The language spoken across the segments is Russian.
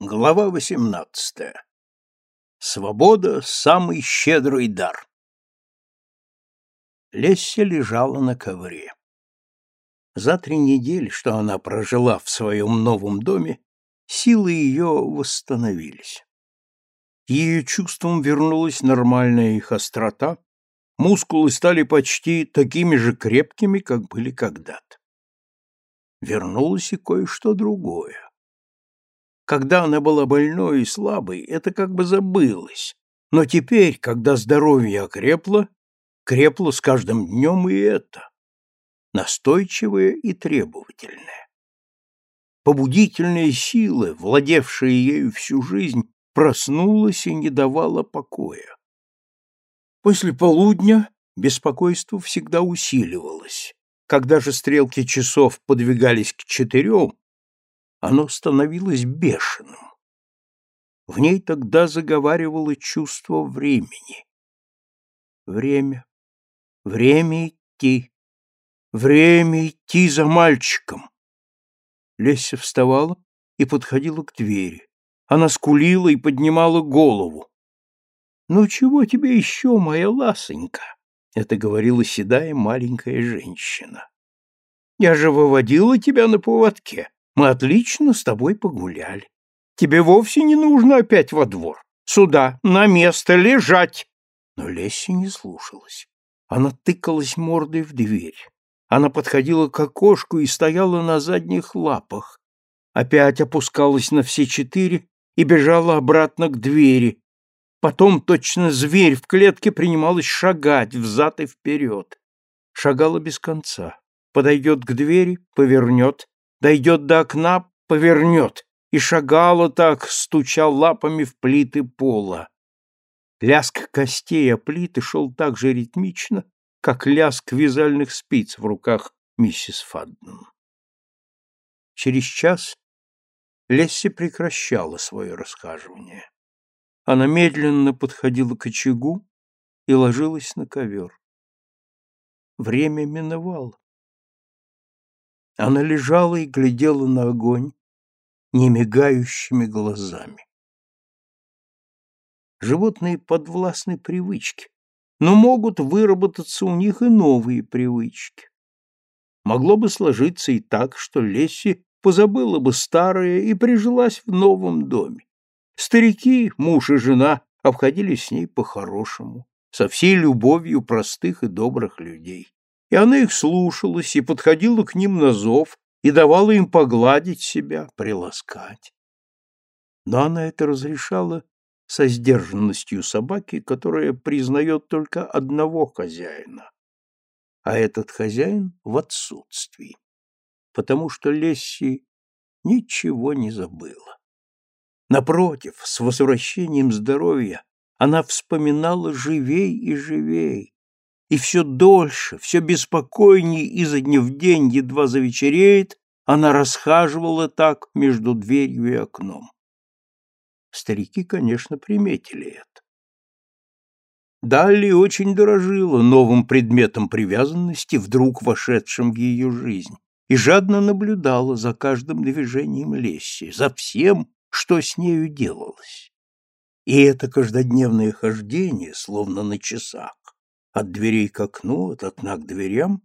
Глава восемнадцатая. Свобода — самый щедрый дар. Лесси лежала на ковре. За три недели, что она прожила в своем новом доме, силы ее восстановились. Ее чувствам вернулась нормальная их острота, мускулы стали почти такими же крепкими, как были когда-то. Вернулось и кое-что другое. Когда она была больной и слабой, это как бы забылось. Но теперь, когда здоровье окрепло, крепло с каждым днем и это. Настойчивое и требовательное. Побудительная сила, владевшая ею всю жизнь, проснулась и не давала покоя. После полудня беспокойство всегда усиливалось. Когда же стрелки часов подвигались к четырем, оно становилось бешеным. В ней тогда заговаривало чувство времени. Время, время идти, время идти за мальчиком. Леся вставала и подходила к двери. Она скулила и поднимала голову. «Ну чего тебе еще, моя ласонька?» — это говорила седая маленькая женщина. «Я же выводила тебя на поводке. Мы отлично с тобой погуляли. Тебе вовсе не нужно опять во двор. Сюда, на место, лежать!» Но Лесси не слушалась. Она тыкалась мордой в дверь. Она подходила к окошку и стояла на задних лапах. Опять опускалась на все четыре и бежала обратно к двери. Потом точно зверь в клетке принималась шагать взад и вперед. Шагала без конца. Подойдет к двери, повернет, дойдет до окна, повернет, и шагала так, стуча лапами в плиты пола. Ляск костей о плиты шел так же ритмично, как ляск вязальных спиц в руках миссис Фадден. Через час Лесси прекращала свое расхаживание. Она медленно подходила к очагу и ложилась на ковер. Время миновало. Она лежала и глядела на огонь немигающими глазами. Животные подвластны привычке, но могут выработаться у них и новые привычки. Могло бы сложиться и так, что Лесси позабыла бы старое и прижилась в новом доме. Старики, муж и жена, обходились с ней по-хорошему, со всей любовью простых и добрых людей и она их слушалась и подходила к ним на зов и давала им погладить себя, приласкать. Но она это разрешала со сдержанностью собаки, которая признает только одного хозяина, а этот хозяин в отсутствии, потому что Лесси ничего не забыла. Напротив, с возвращением здоровья она вспоминала живей и живей, и все дольше, все беспокойнее изо дня в день, едва завечереет, она расхаживала так между дверью и окном. Старики, конечно, приметили это. Далли очень дорожила новым предметом привязанности, вдруг вошедшим в ее жизнь, и жадно наблюдала за каждым движением Лесси, за всем, что с нею делалось. И это каждодневное хождение, словно на часах, от дверей к окну, от окна к дверям,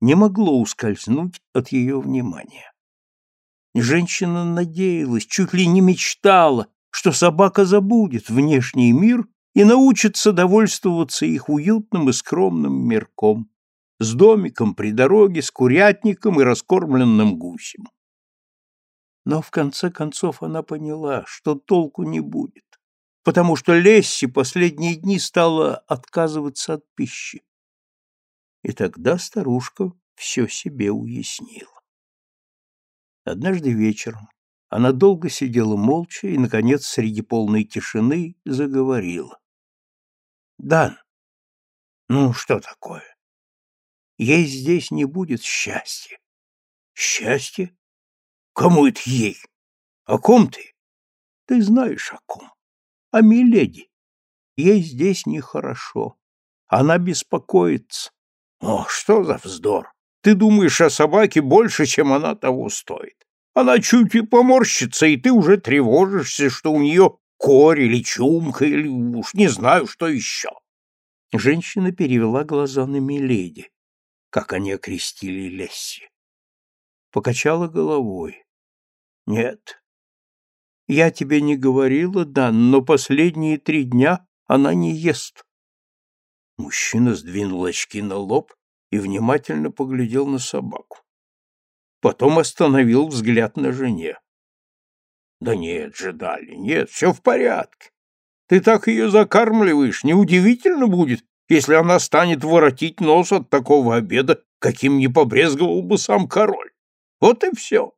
не могло ускользнуть от ее внимания. Женщина надеялась, чуть ли не мечтала, что собака забудет внешний мир и научится довольствоваться их уютным и скромным мирком, с домиком при дороге, с курятником и раскормленным гусем. Но в конце концов она поняла, что толку не будет потому что Лесси последние дни стала отказываться от пищи. И тогда старушка все себе уяснила. Однажды вечером она долго сидела молча и, наконец, среди полной тишины заговорила. «Дан, ну что такое? Ей здесь не будет счастья». «Счастье? Кому это ей? О ком ты?» «Ты знаешь, о ком а Миледи. Ей здесь нехорошо. Она беспокоится. О, что за вздор! Ты думаешь о собаке больше, чем она того стоит. Она чуть и поморщится, и ты уже тревожишься, что у нее корь или чумка, или уж не знаю, что еще. Женщина перевела глаза на Миледи, как они окрестили Лесси. Покачала головой. Нет. Я тебе не говорила, Дан, но последние три дня она не ест. Мужчина сдвинул очки на лоб и внимательно поглядел на собаку. Потом остановил взгляд на жене. Да нет же, Дали, нет, все в порядке. Ты так ее закармливаешь, неудивительно будет, если она станет воротить нос от такого обеда, каким не побрезговал бы сам король. Вот и все.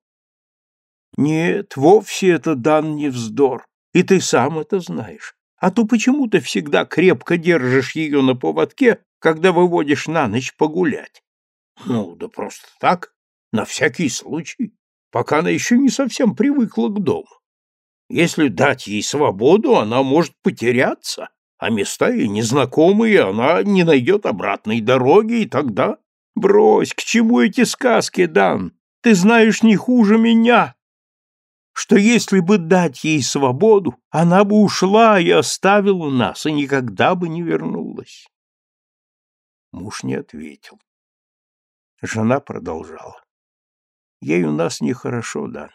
Нет, вовсе это дан не вздор, и ты сам это знаешь. А то почему ты всегда крепко держишь ее на поводке, когда выводишь на ночь погулять? Ну, да просто так, на всякий случай пока она еще не совсем привыкла к дому. Если дать ей свободу, она может потеряться, а места ей незнакомые, она не найдет обратной дороги, и тогда... Брось, к чему эти сказки, Дан? Ты знаешь не хуже меня, что если бы дать ей свободу, она бы ушла и оставила нас, и никогда бы не вернулась. Муж не ответил. Жена продолжала. Ей у нас нехорошо, Дан.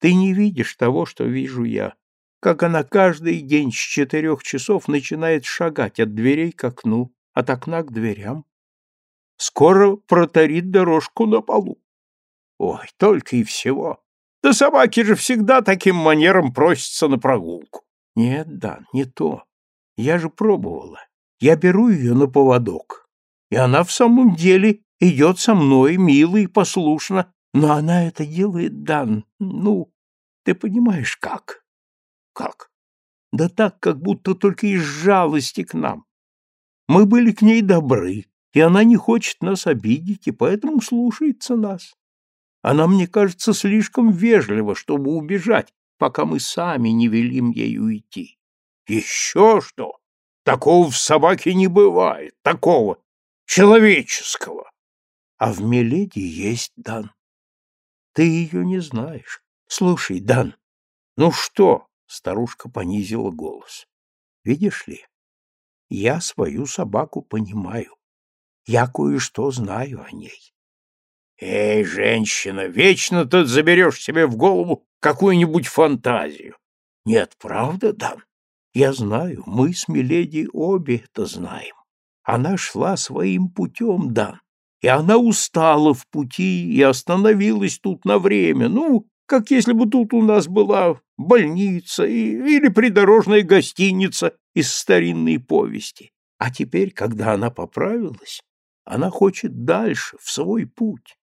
Ты не видишь того, что вижу я, как она каждый день с четырех часов начинает шагать от дверей к окну, от окна к дверям. Скоро протарит дорожку на полу. Ой, только и всего. Да собаки же всегда таким манером просятся на прогулку. Нет, да, не то. Я же пробовала. Я беру ее на поводок. И она в самом деле идет со мной мило и послушно, но она это делает, Дан, ну, ты понимаешь, как? Как? Да так, как будто только из жалости к нам. Мы были к ней добры, и она не хочет нас обидеть, и поэтому слушается нас. Она, мне кажется, слишком вежлива, чтобы убежать, пока мы сами не велим ей уйти. Еще что? Такого в собаке не бывает, такого человеческого. А в Меледи есть Дан. Ты ее не знаешь. Слушай, Дан, ну что? Старушка понизила голос. Видишь ли, я свою собаку понимаю. Я кое-что знаю о ней. Эй, женщина, вечно ты заберешь себе в голову какую-нибудь фантазию. Нет, правда, Дан? Я знаю, мы с Миледи обе это знаем. Она шла своим путем, Дан и она устала в пути и остановилась тут на время, ну, как если бы тут у нас была больница и, или придорожная гостиница из старинной повести. А теперь, когда она поправилась, она хочет дальше, в свой путь.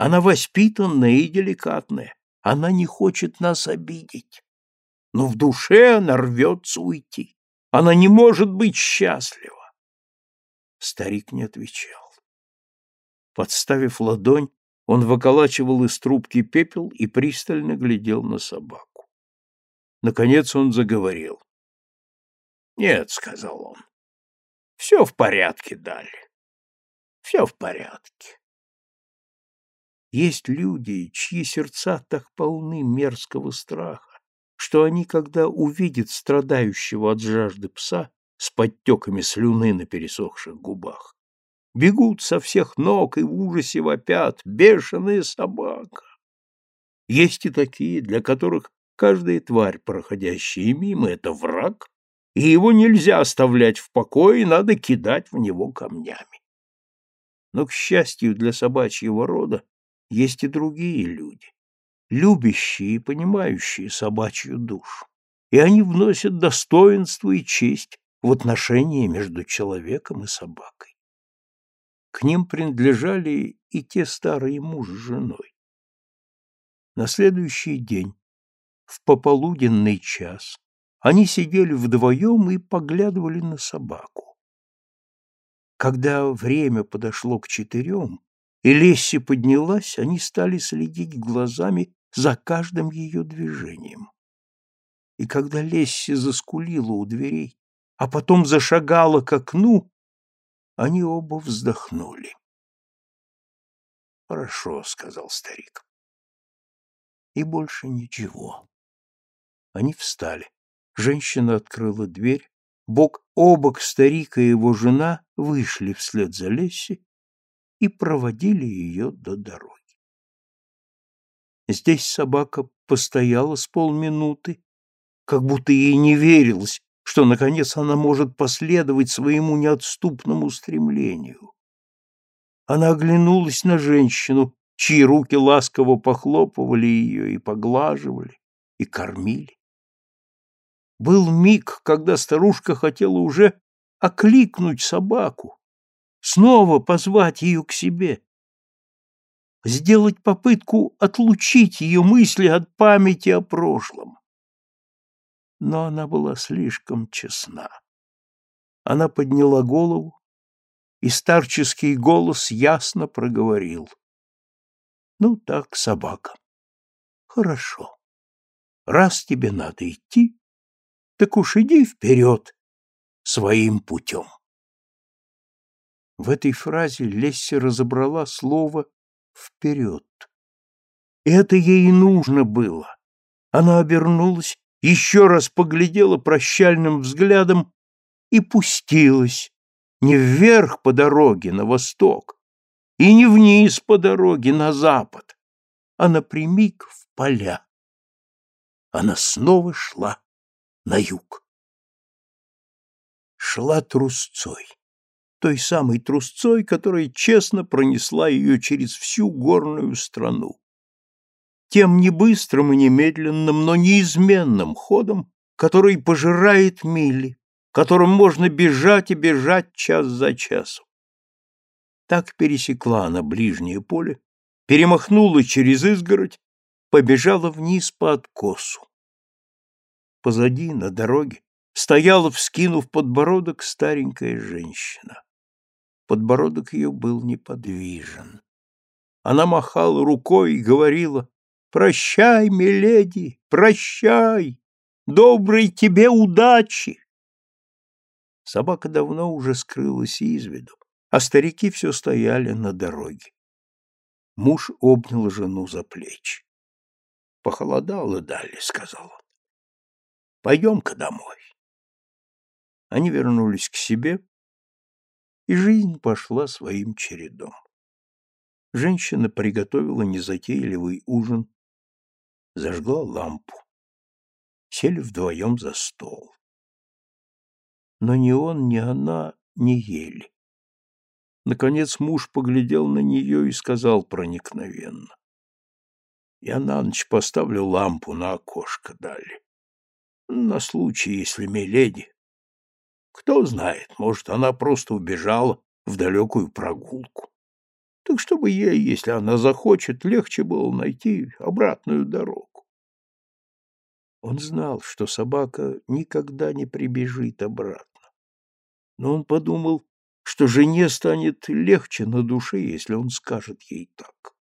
Она воспитанная и деликатная, она не хочет нас обидеть. Но в душе она рвется уйти. Она не может быть счастлива. Старик не отвечал. Подставив ладонь, он выколачивал из трубки пепел и пристально глядел на собаку. Наконец он заговорил. «Нет», — сказал он, — «все в порядке, Дали. Все в порядке». Есть люди, чьи сердца так полны мерзкого страха, что они, когда увидят страдающего от жажды пса с подтеками слюны на пересохших губах, бегут со всех ног и в ужасе вопят «Бешеная собака!». Есть и такие, для которых каждая тварь, проходящая мимо, — это враг, и его нельзя оставлять в покое, надо кидать в него камнями. Но, к счастью для собачьего рода, есть и другие люди, любящие и понимающие собачью душу, и они вносят достоинство и честь в отношения между человеком и собакой. К ним принадлежали и те старые муж с женой. На следующий день, в пополуденный час, они сидели вдвоем и поглядывали на собаку. Когда время подошло к четырем, и Лесси поднялась, они стали следить глазами за каждым ее движением. И когда Лесси заскулила у дверей, а потом зашагала к окну, они оба вздохнули. «Хорошо», — сказал старик. И больше ничего. Они встали. Женщина открыла дверь. Бок о бок старик и его жена вышли вслед за Лесси и проводили ее до дороги. Здесь собака постояла с полминуты, как будто ей не верилось, что, наконец, она может последовать своему неотступному стремлению. Она оглянулась на женщину, чьи руки ласково похлопывали ее и поглаживали, и кормили. Был миг, когда старушка хотела уже окликнуть собаку, снова позвать ее к себе, сделать попытку отлучить ее мысли от памяти о прошлом. Но она была слишком честна. Она подняла голову, и старческий голос ясно проговорил. Ну так, собака. Хорошо. Раз тебе надо идти, так уж иди вперед своим путем. В этой фразе Лесси разобрала слово «вперед». Это ей и нужно было. Она обернулась, еще раз поглядела прощальным взглядом и пустилась не вверх по дороге на восток, и не вниз по дороге на запад, а напрямик в поля. Она снова шла на юг. Шла трусцой, той самой трусцой, которая честно пронесла ее через всю горную страну. Тем не быстрым и немедленным, но неизменным ходом, который пожирает мили, которым можно бежать и бежать час за часом. Так пересекла она ближнее поле, перемахнула через изгородь, побежала вниз по откосу. Позади, на дороге, стояла, вскинув подбородок, старенькая женщина. Подбородок ее был неподвижен. Она махала рукой и говорила «Прощай, миледи, прощай! Доброй тебе удачи!» Собака давно уже скрылась из виду а старики все стояли на дороге. Муж обнял жену за плечи. «Похолодало дали», — сказал он. «Пойдем-ка домой». Они вернулись к себе, и жизнь пошла своим чередом. Женщина приготовила незатейливый ужин, зажгла лампу. Сели вдвоем за стол. Но ни он, ни она не ели. Наконец муж поглядел на нее и сказал проникновенно. Я на ночь поставлю лампу на окошко дали. На случай, если миледи. Кто знает, может, она просто убежала в далекую прогулку. Так чтобы ей, если она захочет, легче было найти обратную дорогу. Он знал, что собака никогда не прибежит обратно. Но он подумал, что жене станет легче на душе, если он скажет ей так.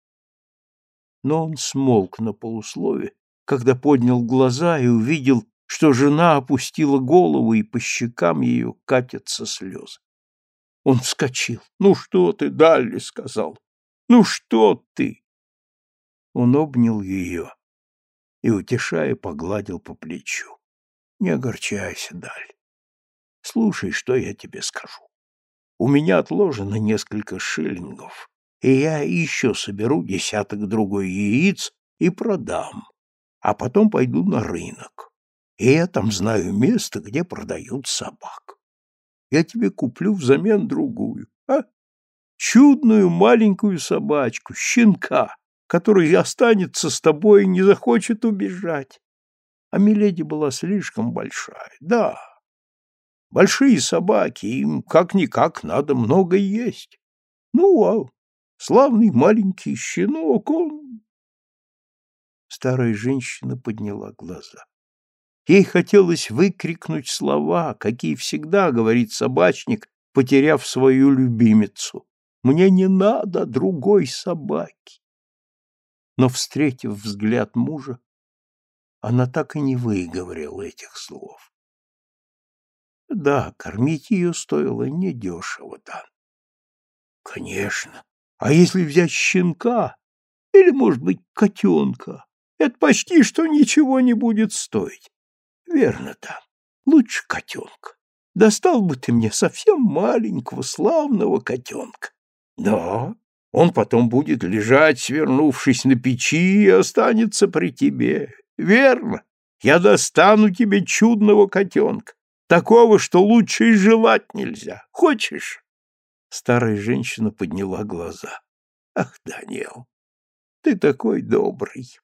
Но он смолк на полуслове, когда поднял глаза и увидел, что жена опустила голову, и по щекам ее катятся слезы. Он вскочил. «Ну что ты, Далли?» — сказал. «Ну что ты?» Он обнял ее и, утешая, погладил по плечу. «Не огорчайся, Даль. Слушай, что я тебе скажу. У меня отложено несколько шиллингов, и я еще соберу десяток другой яиц и продам, а потом пойду на рынок. И я там знаю место, где продают собак. Я тебе куплю взамен другую, а? Чудную маленькую собачку, щенка, который останется с тобой и не захочет убежать. А Миледи была слишком большая, да, Большие собаки, им как-никак надо много есть. Ну, а славный маленький щенок, он... Старая женщина подняла глаза. Ей хотелось выкрикнуть слова, какие всегда говорит собачник, потеряв свою любимицу. «Мне не надо другой собаки!» Но, встретив взгляд мужа, она так и не выговорила этих слов. Да, кормить ее стоило недешево, да. Конечно. А если взять щенка или, может быть, котенка? Это почти что ничего не будет стоить. Верно-то. Лучше котенка. Достал бы ты мне совсем маленького, славного котенка. Да, он потом будет лежать, свернувшись на печи, и останется при тебе. Верно. Я достану тебе чудного котенка, такого, что лучше и желать нельзя. Хочешь? Старая женщина подняла глаза. Ах, Даниэл, ты такой добрый.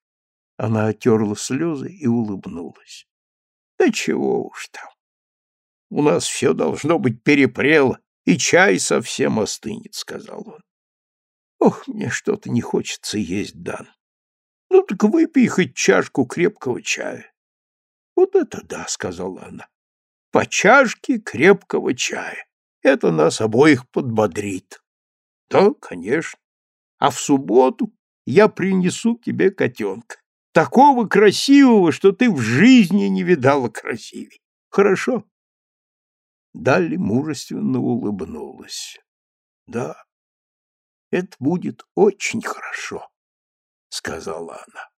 Она отерла слезы и улыбнулась. Да чего уж там. У нас все должно быть перепрело, и чай совсем остынет, — сказал он. Ох, мне что-то не хочется есть, Дан. Ну так выпей хоть чашку крепкого чая. Вот это да, — сказала она. По чашке крепкого чая. Это нас обоих подбодрит. Да, конечно. А в субботу я принесу тебе котенка. Такого красивого, что ты в жизни не видала красивей. Хорошо? Далли мужественно улыбнулась. Да, это будет очень хорошо, сказала она.